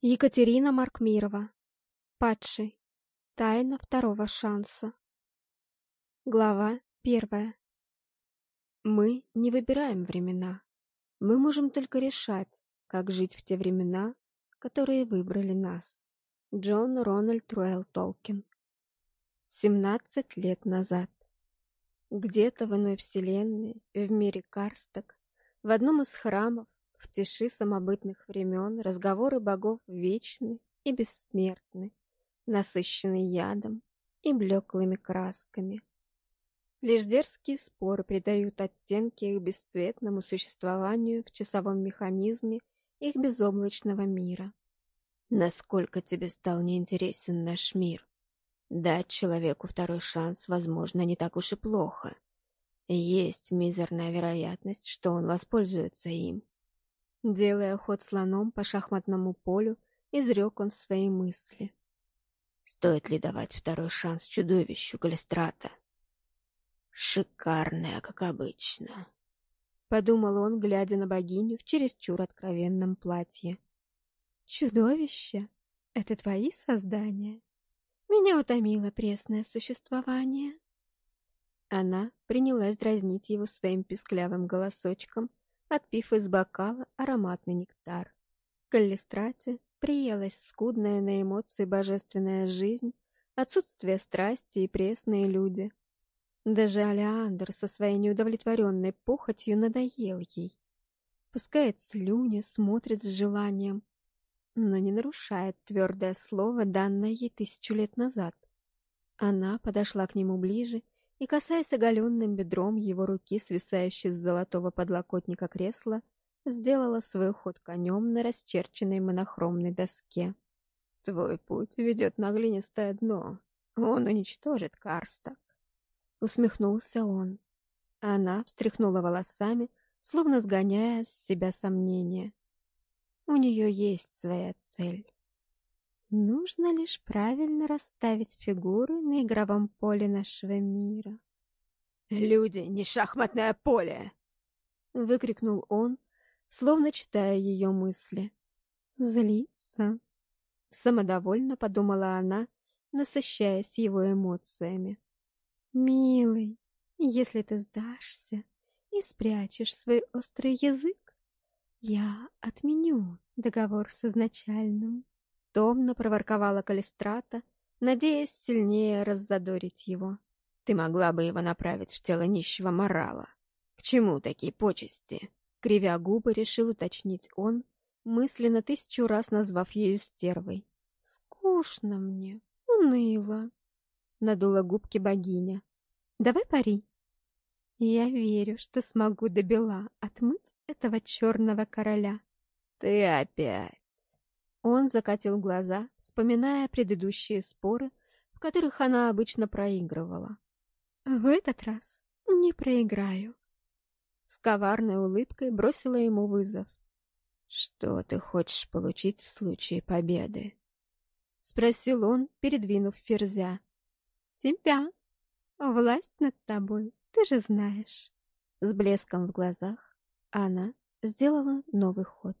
Екатерина Маркмирова. Падший. Тайна второго шанса. Глава первая. Мы не выбираем времена. Мы можем только решать, как жить в те времена, которые выбрали нас. Джон Рональд Руэлл Толкин. 17 лет назад. Где-то в иной вселенной, в мире Карсток, в одном из храмов, в тиши самобытных времен разговоры богов вечны и бессмертны, насыщенные ядом и блеклыми красками. Лишь дерзкие споры придают оттенки их бесцветному существованию в часовом механизме их безоблачного мира. Насколько тебе стал неинтересен наш мир? Дать человеку второй шанс, возможно, не так уж и плохо. Есть мизерная вероятность, что он воспользуется им. Делая ход слоном по шахматному полю, изрек он свои мысли. Стоит ли давать второй шанс чудовищу Калистрата? Шикарная, как обычно. Подумал он, глядя на богиню в чересчур откровенном платье. Чудовище? Это твои создания? Меня утомило пресное существование. Она принялась дразнить его своим писклявым голосочком, отпив из бокала ароматный нектар. Каллистрате приелась скудная на эмоции божественная жизнь, отсутствие страсти и пресные люди. Даже Алеандр со своей неудовлетворенной похотью надоел ей. Пускает слюни, смотрит с желанием, но не нарушает твердое слово, данное ей тысячу лет назад. Она подошла к нему ближе и, касаясь оголенным бедром его руки, свисающей с золотого подлокотника кресла, сделала свой ход конем на расчерченной монохромной доске. «Твой путь ведет на глинистое дно. Он уничтожит Карсток». Усмехнулся он. Она встряхнула волосами, словно сгоняя с себя сомнения. У нее есть своя цель. Нужно лишь правильно расставить фигуры на игровом поле нашего мира. «Люди, не шахматное поле!» — выкрикнул он, словно читая ее мысли. «Злиться!» — самодовольно подумала она, насыщаясь его эмоциями. «Милый, если ты сдашься и спрячешь свой острый язык, я отменю договор с изначальным». Томно проворковала Калистрата, надеясь сильнее раззадорить его. «Ты могла бы его направить в тело нищего морала. К чему такие почести?» Кривя губы, решил уточнить он, мысленно тысячу раз назвав ею стервой. «Скучно мне, уныло», — надула губки богиня. «Давай пари». «Я верю, что смогу до бела отмыть этого черного короля». «Ты опять...» Он закатил глаза, вспоминая предыдущие споры, в которых она обычно проигрывала. «В этот раз не проиграю». С коварной улыбкой бросила ему вызов. «Что ты хочешь получить в случае победы?» Спросил он, передвинув ферзя. «Тебя. Власть над тобой, ты же знаешь». С блеском в глазах она сделала новый ход.